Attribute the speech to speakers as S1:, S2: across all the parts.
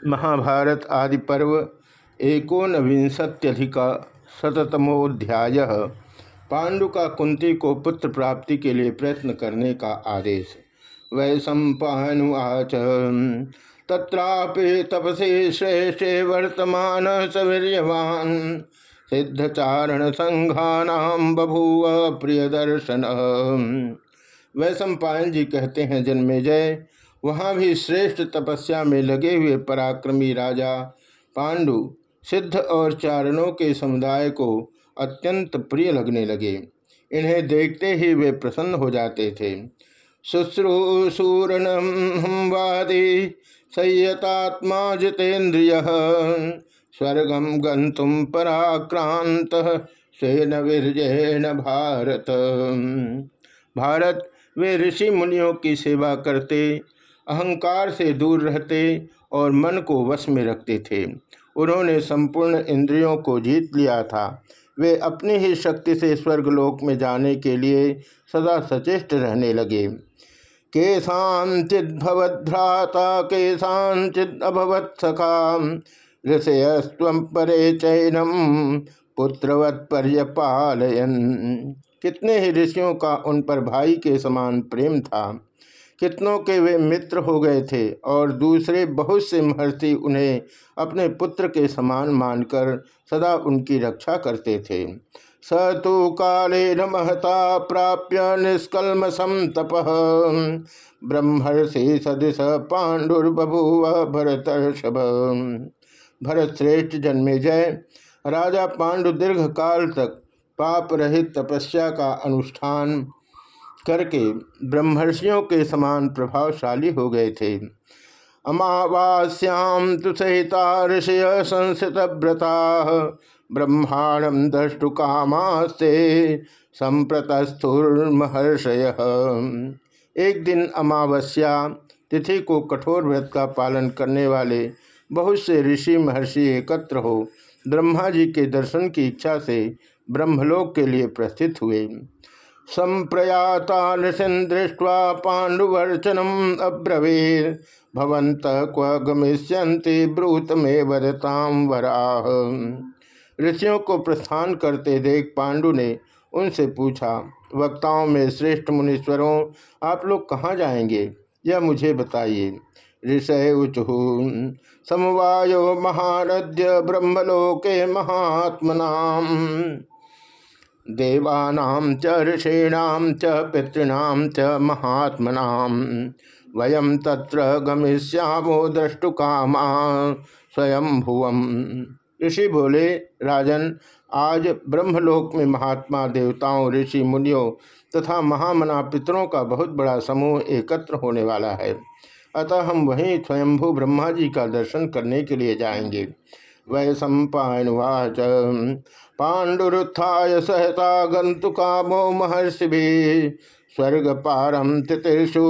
S1: महाभारत आदि पर्व एकोनविंशत्यधिक शतमोध्याय पांडु का कुंती को पुत्र प्राप्ति के लिए प्रयत्न करने का आदेश। वै सम्पावाच तत्रापि तपसे श्रेष्ठे वर्तमान सवीर्यवान। सिद्धचारण संघानाम बभूव प्रिय दर्शन वैशंपायन जी कहते हैं जन्मे जय वहाँ भी श्रेष्ठ तपस्या में लगे हुए पराक्रमी राजा पांडु सिद्ध और चारणों के समुदाय को अत्यंत प्रिय लगने लगे। इन्हें देखते ही वे प्रसन्न हो जाते थे। शुश्रूषूरणम वादी संयतात्मा जितेन्द्रिय स्वर्गम गंतुम पराक्रांत स्वेन वीरजैन भारत। भारत वे ऋषि मुनियों की सेवा करते अहंकार से दूर रहते और मन को वश में रखते थे। उन्होंने संपूर्ण इंद्रियों को जीत लिया था। वे अपनी ही शक्ति से स्वर्गलोक में जाने के लिए सदा सचेष्ट रहने लगे। केशाचित भवद्भ्राता केशाचित अभवत सखा ऋषयस्व परे चैनम पुत्रवत पर्यपालयन। कितने ही ऋषियों का उन पर भाई के समान प्रेम था। कितनों के वे मित्र हो गए थे और दूसरे बहुत से महर्षि उन्हें अपने पुत्र के समान मानकर सदा उनकी रक्षा करते थे। स तो काले न महता प्राप्य निष्कलमसम तप ब्रह्मर्षि सदृश पांडुर्बभुव भरतर्षभ। भरत श्रेष्ठ जन्मे जय। राजा पांडु दीर्घ काल तक पाप रहित तपस्या का अनुष्ठान करके ब्रह्मर्षियों के समान प्रभावशाली हो गए थे। अमावास्याम तो सहिता ऋषय संसित व्रता ब्रह्मांडम दृष्टु कामास्ते संप्रतस्थुर्महर्षय। एक दिन अमावस्या, तिथि को कठोर व्रत का पालन करने वाले बहुत से ऋषि महर्षि एकत्र हो ब्रह्मा जी के दर्शन की इच्छा से ब्रह्मलोक के लिए प्रस्थित हुए। संप्रयाता नृसिन दृष्ट्वा पांडुवर्चनम अब्रवीर भवंत क्व ब्रूत में वरताम वराह। ऋषियों को प्रस्थान करते देख पांडु ने उनसे पूछा, वक्ताओं में श्रेष्ठ मुनीश्वरों, आप लोग कहाँ जाएँगे? यह मुझे बताइए। ऋषय उचु समवायो महारद्य ब्रह्मलोके महात्मनाम। देवानां च ऋषीणां च पितॄणां च महात्मनां। वयम तत्र गमिष्यामो द्रष्टुकामा स्वयं भुवम ऋषि बोले, राजन, आज ब्रह्मलोक में महात्मा देवताओं, ऋषि मुनियों तथा महामना पितरों का बहुत बड़ा समूह एकत्र होने वाला है। अतः हम वहीं स्वयंभू ब्रह्मा जी का दर्शन करने के लिए जाएँगे। वै सम्पावाच पाण्डुरुत्थाय सहता गंतु कामो महर्षि स्वर्ग पारम तितिषु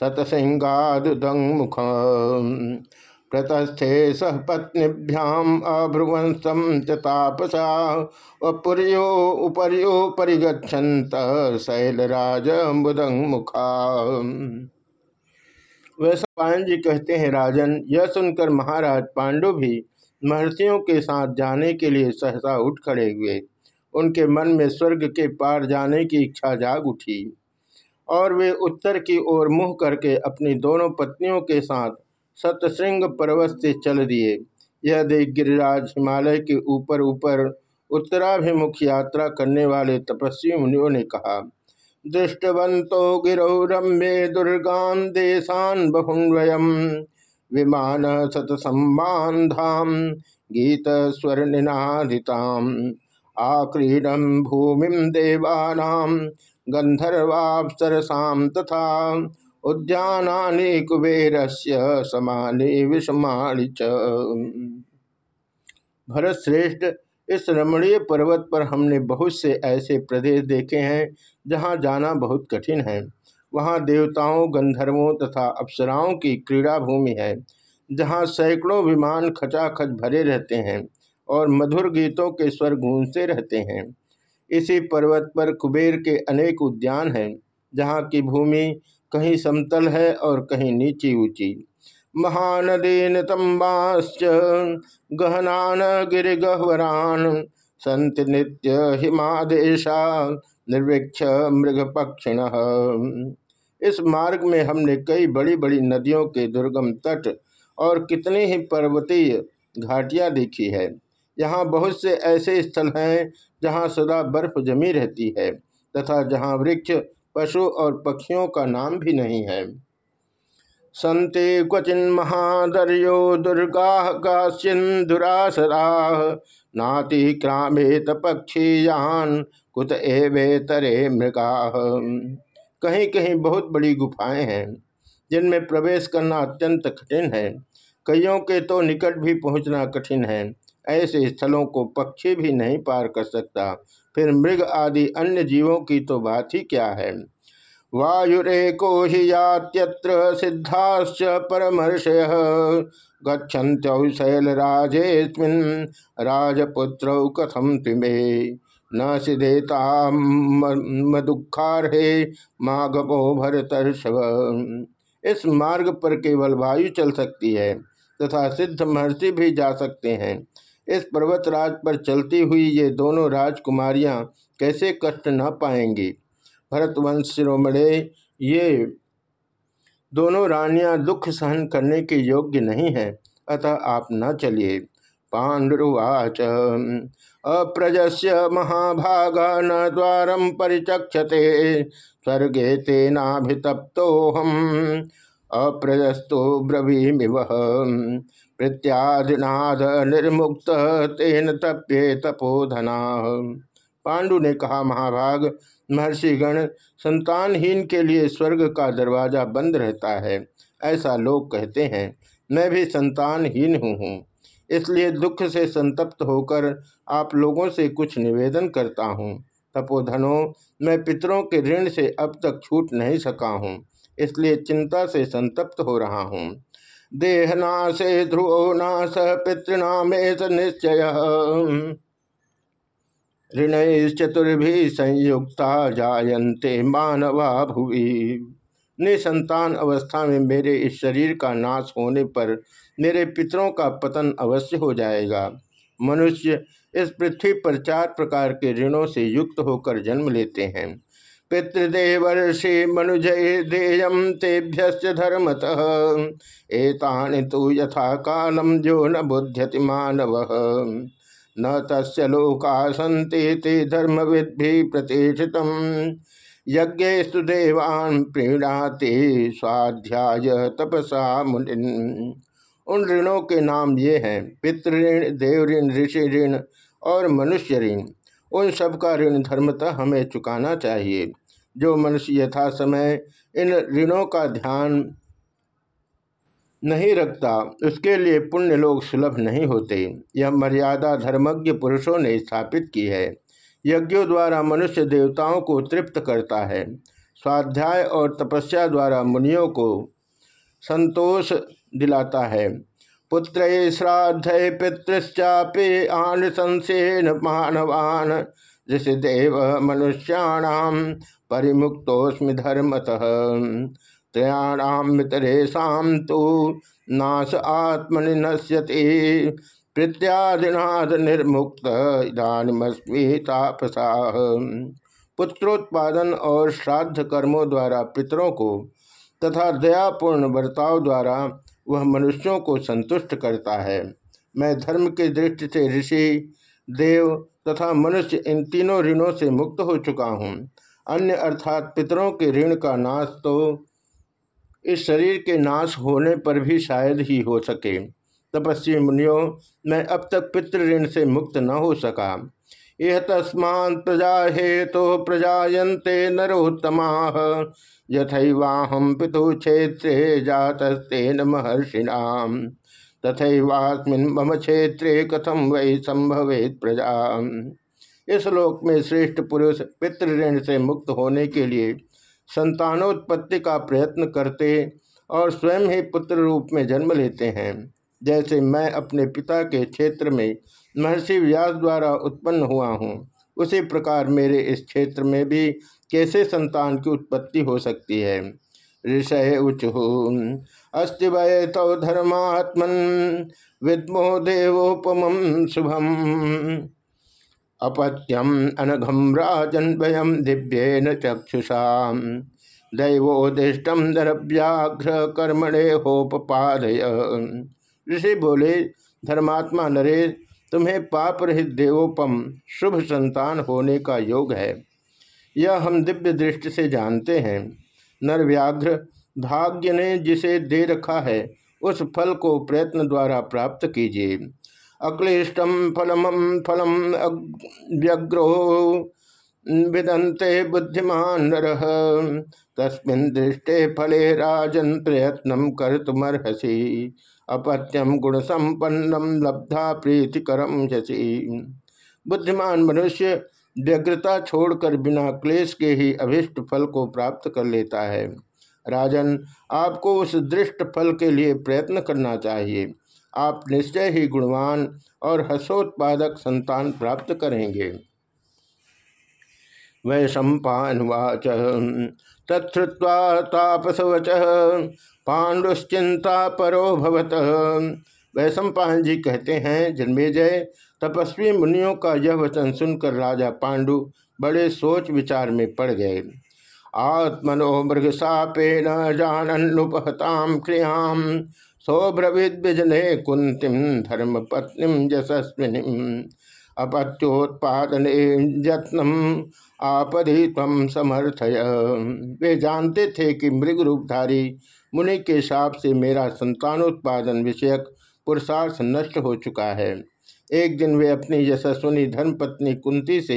S1: सतसिंगादुदंग मुख। प्रतस्थे सह पत्नीभ्याम अभ्रुवंशम च अपुर्यो उपर्यो परिगछत शैलराज मुदंग मुखा। वैसा पायन जी कहते हैं, राजन, यह सुनकर महाराज पांडु भी महर्षियों के साथ जाने के लिए सहसा उठ खड़े हुए। उनके मन में स्वर्ग के पार जाने की इच्छा जाग उठी और वे उत्तर की ओर मुँह करके अपनी दोनों पत्नियों के साथ सतश्रृंग पर्वत से चल दिए। यह देख गिरिराज हिमालय के ऊपर ऊपर उत्तराभिमुख यात्रा करने वाले तपस्वी मुनियों ने कहा, दृष्टवंतो गिरौ रम्ये दुर्गान देशान बहुन्वयम। विमान सतसम्बाधाम गीत स्वर निनादिताम आक्रीडम भूमि देवानाम गंधर्वापसरसाम तथा उद्यानानि कुबेरस्य समानि विषमाणि च। भरत श्रेष्ठ इस रमणीय पर्वत पर हमने बहुत से ऐसे प्रदेश देखे हैं जहाँ जाना बहुत कठिन है। वहाँ देवताओं, गंधर्वों तथा अप्सराओं की क्रीड़ा भूमि है, जहाँ सैकड़ों विमान खचाखच भरे रहते हैं और मधुर गीतों के स्वर गूंजते रहते हैं। इसी पर्वत पर कुबेर के अनेक उद्यान हैं, जहाँ की भूमि कहीं समतल है और कहीं नीची ऊँची। महानदीन तम्बाश्च गहनान गिरिगहवरान, संत नित्य हिमादेशा, निर्वृक्ष मृग पक्षिण इस मार्ग में हमने कई बड़ी बड़ी नदियों के दुर्गम तट और कितने ही पर्वतीय घाटियाँ देखी है। यहाँ बहुत से ऐसे स्थल हैं जहाँ सदा बर्फ़ जमी रहती है तथा जहाँ वृक्ष, पशु और पक्षियों का नाम भी नहीं है। संते क्वचिन महादर्यो दुर्गा काश्चिन्दुरासरा नाति क्रामेत पक्षीयान कुत एवे तरे मृगा। कहीं कहीं बहुत बड़ी गुफाएँ हैं, जिनमें प्रवेश करना अत्यंत कठिन है। कईयों के तो निकट भी पहुँचना कठिन है। ऐसे स्थलों को पक्षी भी नहीं पार कर सकता। फिर मृग आदि अन्य जीवों की तो बात ही क्या है? वायुरेको हि यात्यत्र सिद्धाश्च परमर्षय। गच्छन्त्यौ शैलराजेऽस्मिन् राजपुत्रौ कथम तिमे न सिदेता मदुखारे माघवो भरतर्षभ। इस मार्ग पर केवल वायु चल सकती है तथा सिद्ध महर्षि भी जा सकते हैं। इस पर्वतराज पर चलती हुई ये दोनों राजकुमारियाँ कैसे कष्ट न पाएँगी? भरतवंश शिरोमणे, ये दोनों रानियाँ दुख सहन करने के योग्य नहीं है, अतः आप न चलिए। पांडुवाच अप्रजस्य महाभागा न द्वारम परिचक्षते। स्वर्गे तेनाभितप्तोहम अप्रजस्तो ब्रवीमिव। प्रत्यादिनाद निर्मुक्त तेन तप्ये तपोधना। पांडु ने कहा, महाभाग, महर्षिगण, संतानहीन के लिए स्वर्ग का दरवाज़ा बंद रहता है। ऐसा लोग कहते हैं, मैं भी संतानहीन हूँ हूँ। इसलिए दुख से संतप्त होकर आप लोगों से कुछ निवेदन करता हूँ। तपोधनो, मैं पितरों के ऋण से अब तक छूट नहीं सका हूँ, इसलिए चिंता से संतप्त हो रहा हूँ। देहनाशे ध्रुवो नाश पितृणामेश निश्चय। ऋणचतुर्भि संयुक्ता जायन्ते मानवा भुवि। निसंतान अवस्था में मेरे इस शरीर का नाश होने पर मेरे पितरों का पतन अवश्य हो जाएगा। मनुष्य इस पृथ्वी पर चार प्रकार के ऋणों से युक्त होकर जन्म लेते हैं। पितृदेवर्षि मनुजय देयम तेभ्य धर्मतः, एतानि तो यथा कालम जो न बुध्यति मानव। न तस्य लोका सन्ति ते धर्मविद्धि प्रतिष्ठित यज्ञस्तु देवान् प्रीणाते स्वाध्याय तपसा मुनि उन ऋणों के नाम ये हैं पितृण देव ऋण, ऋषि ऋण और मनुष्य ऋण। उन सब का ऋण धर्मतः हमें चुकाना चाहिए। जो मनुष्य यथा समय इन ऋणों का ध्यान नहीं रखता, उसके लिए पुण्य लोग सुलभ नहीं होते। यह मर्यादा धर्मज्ञ पुरुषों ने स्थापित की है। यज्ञों द्वारा मनुष्य देवताओं को तृप्त करता है। स्वाध्याय और तपस्या द्वारा मुनियों को संतोष दिलाता है। पुत्र श्राद्ध पितृश्चापे आन संसेन मानवान ऋषिदेव मनुष्याणाम परिमुक्तोस्मि धर्मतः। त्रयाणाम मितरेशम तो नाश आत्मनि नश्यति। प्रत्यादिनाद निर्मुक्त इधानमस्मी तापसा। पुत्रोत्पादन और श्राद्ध कर्मों द्वारा पितरों को तथा दयापूर्ण बर्ताव द्वारा वह मनुष्यों को संतुष्ट करता है। मैं धर्म के दृष्टि से ऋषि, देव तथा मनुष्य इन तीनों ऋणों से मुक्त हो चुका हूँ। अन्य अर्थात पितरों के ऋण का नाश तो इस शरीर के नाश होने पर भी शायद ही हो सके। तपस्वी मुनियों, मैं अब तक पितृ ऋण से मुक्त न हो सका। यह तस्मा प्रजा हेतु तो प्रजायन्ते नरोत्तमा। यथवाहम पितु क्षेत्रे जातस्तेन महर्षिणाम तथैवास्मिन् मम क्षेत्रे कथम वै संभवेत प्रजा इस लोक में श्रेष्ठ पुरुष पितृ ऋण से मुक्त होने के लिए संतानोत्पत्ति का प्रयत्न करते और स्वयं ही पुत्र रूप में जन्म लेते हैं। जैसे मैं अपने पिता के क्षेत्र में महर्षि व्यास द्वारा उत्पन्न हुआ हूँ। उसी प्रकार मेरे इस क्षेत्र में भी कैसे संतान की उत्पत्ति हो सकती है? ऋषय उचु अस्ति वय तौ धर्मात्मन विद्मो देवोपम शुभम। अपत्यम अनघम राजन वयम दिव्येन चक्षुषा दैवोदिष्टम दरव्याघ्र कर्मणे होपादय ऋषि बोले, धर्मात्मा नरेश तुम्हें पाप रहित देवोपम शुभ संतान होने का योग है। यह हम दिव्य दृष्टि से जानते हैं। नरव्याघ्र भाग्य ने जिसे दे रखा है, उस फल को प्रयत्न द्वारा प्राप्त कीजिए। अक्लिष्टम फलम फलम व्यग्रो विदंते बुद्धिमान नर। तस्मिन दृष्टे फले राजन प्रयत्न कर तुमर्हसी अपत्यम गुण संपन्नम लब्धा प्रीतिकरम जसी बुद्धिमान मनुष्य व्यग्रता छोड़कर बिना क्लेश के ही अभिष्ट फल को प्राप्त कर लेता है। राजन, आपको उस दृष्ट फल के लिए प्रयत्न करना चाहिए। आप निश्चय ही गुणवान और हसोत्पादक संतान प्राप्त करेंगे। वै सम्पावाच तत्वा तापसवच। पांडुश्चिंता परो भवत जी कहते हैं जन्मेजय तपस्वी मुनियों का यह वचन सुनकर राजा पांडु बड़े सोच विचार में पड़ गए। आत्मनो मृग सापेन जानन्नुपहताम क्रियाम सौभ्रविद बिजने कुंतिम धर्म पत्नी यशस्विनी। अपत्योत्पादन यत्नम आपदि तम समर्थय। वे जानते थे कि मृग रूपधारी मुनि के साप से मेरा संतानोत्पादन विषयक पुरुषार्थ नष्ट हो चुका है। एक दिन वे अपनी यशस्वनी धर्मपत्नी कुंती से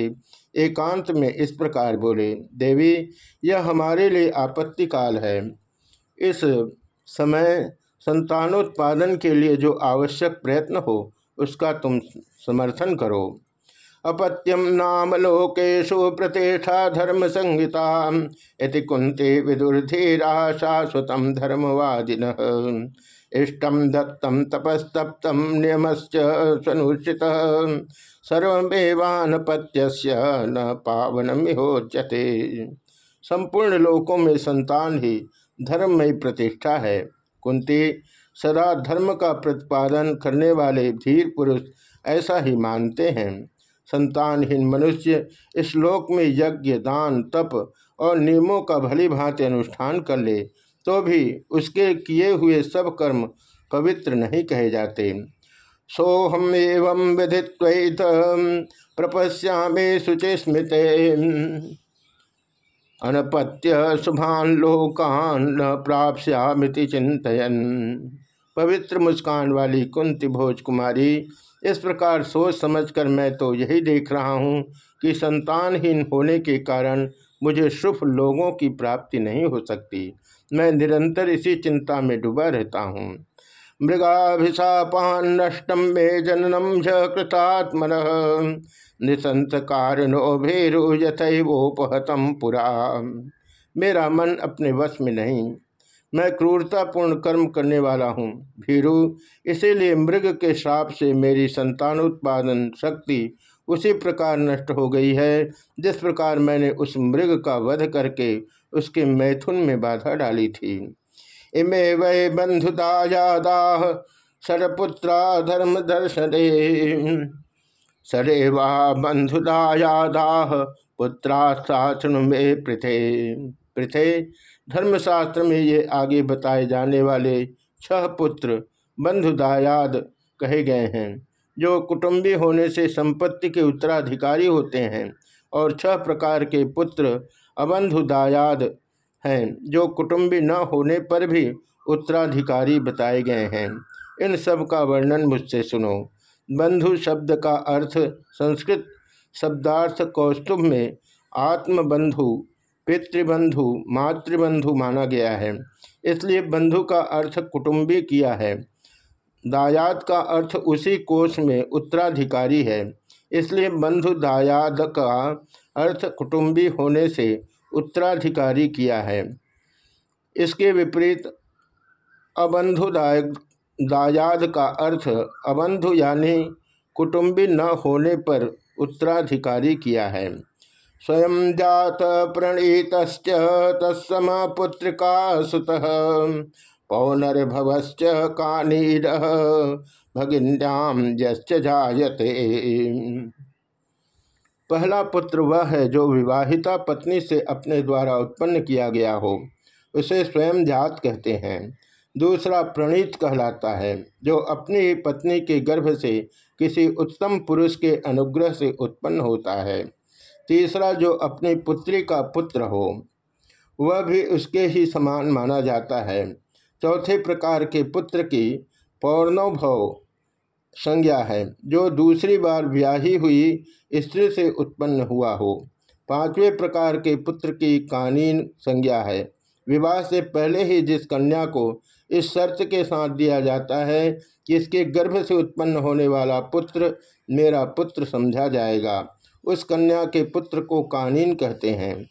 S1: एकांत में इस प्रकार बोले, देवी, यह हमारे लिए आपत्ति काल है। इस समय संतानोत्पादन के लिए जो आवश्यक प्रयत्न हो, उसका तुम समर्थन करो। अपत्यम नाम लोकेशु प्रतिष्ठा धर्म संहिता इति कुंती विदुर्धीरा शाश्वत धर्मवादिन। इष्टम दत्तम तपस्तप्तम नियमश्च सनुचित सर्वेवानपत्य न पावनमिहोच्यते। संपूर्ण लोकों में संतान ही धर्म में प्रतिष्ठा है। कुंती सदा धर्म का प्रतिपादन करने वाले धीर पुरुष ऐसा ही मानते हैं। संतानहीन मनुष्य, इस लोक में यज्ञ, दान, तप और नियमों का भली भांति अनुष्ठान कर ले तो भी उसके किए हुए सब कर्म पवित्र नहीं कहे जाते। सोहम एवं विधित्वत, प्रपश्यामे शुचि स्मृत अनपत्य शुभान लोकान न प्राप्स्यामिति चिंतन पवित्र मुस्कान वाली कुंती भोज कुमारी इस प्रकार सोच समझकर मैं तो यही देख रहा हूँ कि संतानहीन होने के कारण मुझे शुभ लोगों की प्राप्ति नहीं हो सकती। मैं निरंतर इसी चिंता में डूबा रहता हूँ। मृगाभिशापान नष्टम मे जननम झृतात्मन निसंत कारणो भेरु यथोपहतम पुरा। मेरा मन अपने वश में नहीं। मैं क्रूरतापूर्ण कर्म करने वाला हूँ। भीरु, इसीलिए मृग के श्राप से मेरी संतानोत्पादन शक्ति उसी प्रकार नष्ट हो गई है, जिस प्रकार मैंने उस मृग का वध करके उसके मैथुन में बाधा डाली थी। इमे वै बंधुदायादा सरपुत्रा धर्म दर्शने। सरेवा बंधुदायादा पुत्रा साचनु पृथे। पृथे धर्मशास्त्र में ये आगे बताए जाने वाले छह पुत्र बंधुदायाद कहे गए हैं, जो कुटुंबी होने से संपत्ति के उत्तराधिकारी होते हैं और छह प्रकार के पुत्र अबंधुदायाद हैं, जो कुटुंबी न होने पर भी उत्तराधिकारी बताए गए हैं। इन सब का वर्णन मुझसे सुनो। बंधु शब्द का अर्थ संस्कृत शब्दार्थ कौस्तुभ में आत्मबंधु पितृबंधु, मातृबंधु माना गया है। इसलिए बंधु का अर्थ कुटुंबी किया है। दायाद का अर्थ उसी कोष में उत्तराधिकारी है। इसलिए बंधु दायाद का अर्थ कुटुंबी होने से उत्तराधिकारी किया है। इसके विपरीत अबंधु दायाद का अर्थ अबंधु यानी कुटुंबी न होने पर उत्तराधिकारी किया है। स्वयं जात प्रणीत तत्सम पुत्रिका सुत। पौनर्भवश्च कानीर भगिन्याम जायते। पहला पुत्र वह है जो विवाहिता पत्नी से अपने द्वारा उत्पन्न किया गया हो, उसे स्वयं जात कहते हैं। दूसरा प्रणीत कहलाता है, जो अपनी पत्नी के गर्भ से किसी उत्तम पुरुष के अनुग्रह से उत्पन्न होता है। तीसरा जो अपनी पुत्री का पुत्र हो, वह भी उसके ही समान माना जाता है। चौथे प्रकार के पुत्र की पौर्णोभव संज्ञा है, जो दूसरी बार ब्याही हुई स्त्री से उत्पन्न हुआ हो। पाँचवें प्रकार के पुत्र की कानीन संज्ञा है। विवाह से पहले ही जिस कन्या को इस शर्त के साथ दिया जाता है कि इसके गर्भ से उत्पन्न होने वाला पुत्र मेरा पुत्र समझा जाएगा। उस कन्या के पुत्र को कानीन कहते हैं।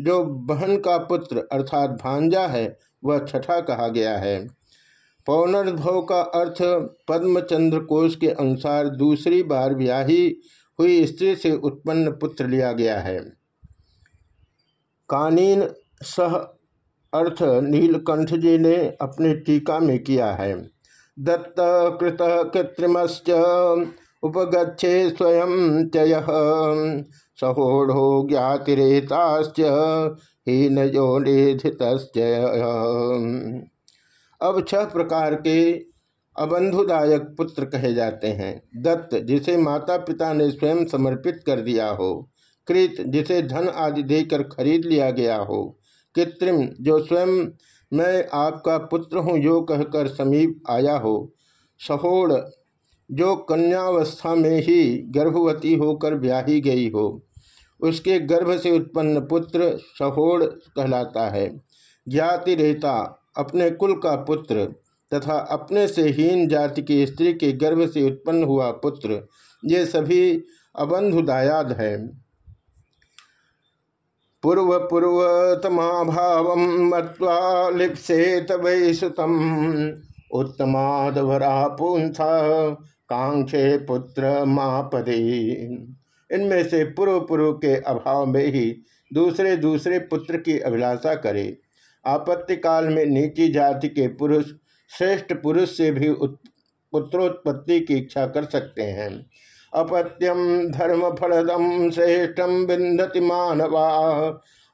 S1: जो बहन का पुत्र अर्थात भांजा है, वह छठा कहा गया है। पौनर्भव का अर्थ, पद्मचंद्र कोश के अनुसार दूसरी बार ब्याही हुई स्त्री से उत्पन्न पुत्र लिया गया है। कानीन सह अर्थ, नीलकंठ जी ने अपने टीका में किया है। दत्त कृत कृत्रिमश्च उपगछे स्वयं चय सहोढ़ो ज्ञातिरेताश्च हीन योनिधित अब छह प्रकार के अबंधुदायक पुत्र कहे जाते हैं। दत्त, जिसे माता पिता ने स्वयं समर्पित कर दिया हो। कृत, जिसे धन आदि देकर खरीद लिया गया हो। कृत्रिम, जो स्वयं मैं आपका पुत्र हूँ, यो कहकर समीप आया हो। सहोड़ जो कन्यावस्था में ही गर्भवती होकर ब्याही गई हो, उसके गर्भ से उत्पन्न पुत्र सहोड़ कहलाता है। ज्ञाति रहता अपने कुल का पुत्र तथा अपने से हीन जाति की स्त्री के गर्भ से उत्पन्न हुआ पुत्र, ये सभी अबंधुदायाद है। पूर्व पूर्वतमाभाव मत्वा लिप्सेत वै सुतम उत्तमाधरा पुंथा कांक्षे पुत्र मापदे। इनमें से पूर्व पूर्व के अभाव में ही दूसरे दूसरे पुत्र की अभिलाषा करे। आपत्ति काल में नीची जाति के पुरुष श्रेष्ठ पुरुष से भी पुत्रोत्पत्ति की इच्छा कर सकते हैं। अपत्यम धर्म फलदम श्रेष्ठम बिंदति मानवा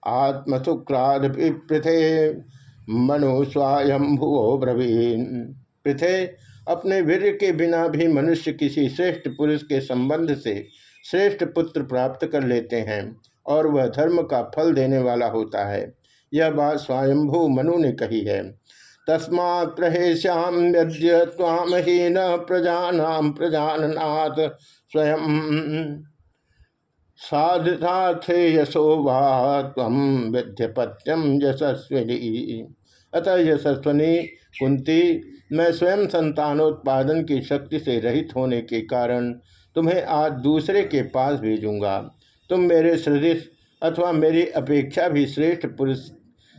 S1: आत्मसुक्राद पृथे, मनु स्वयं भुवो ब्रवीन। पृथे अपने वीर के बिना भी मनुष्य किसी श्रेष्ठ पुरुष के संबंध से श्रेष्ठ पुत्र प्राप्त कर लेते हैं और वह धर्म का फल देने वाला होता है। यह बात स्वयंभू मनु ने कही है। तस्मात्श्याम यद्य तामहीन प्रजानाम प्रजाननाथ स्वयं साधुथे यशो वा तम विद्यपत्यम यशस्विनी। अतः यशस्विनी कुंती, मैं स्वयं संतानोत्पादन की शक्ति से रहित होने के कारण तुम्हें आज दूसरे के पास भेजूँगा। तुम मेरे सदृश अथवा मेरी अपेक्षा भी श्रेष्ठ पुरुष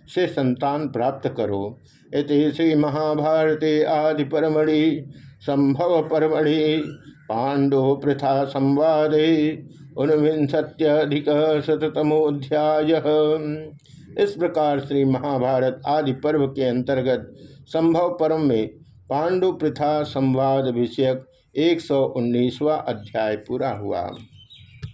S1: से संतान प्राप्त करो। इति श्री महाभारते आदि परमणि संभव परमणि पांडो प्रथा संवादे उनविंशत्यधिक शतमोध्याय इस प्रकार श्री महाभारत आदि पर्व के अंतर्गत संभव परम में पांडु प्रथा संवाद विषयक एक अध्याय पूरा हुआ।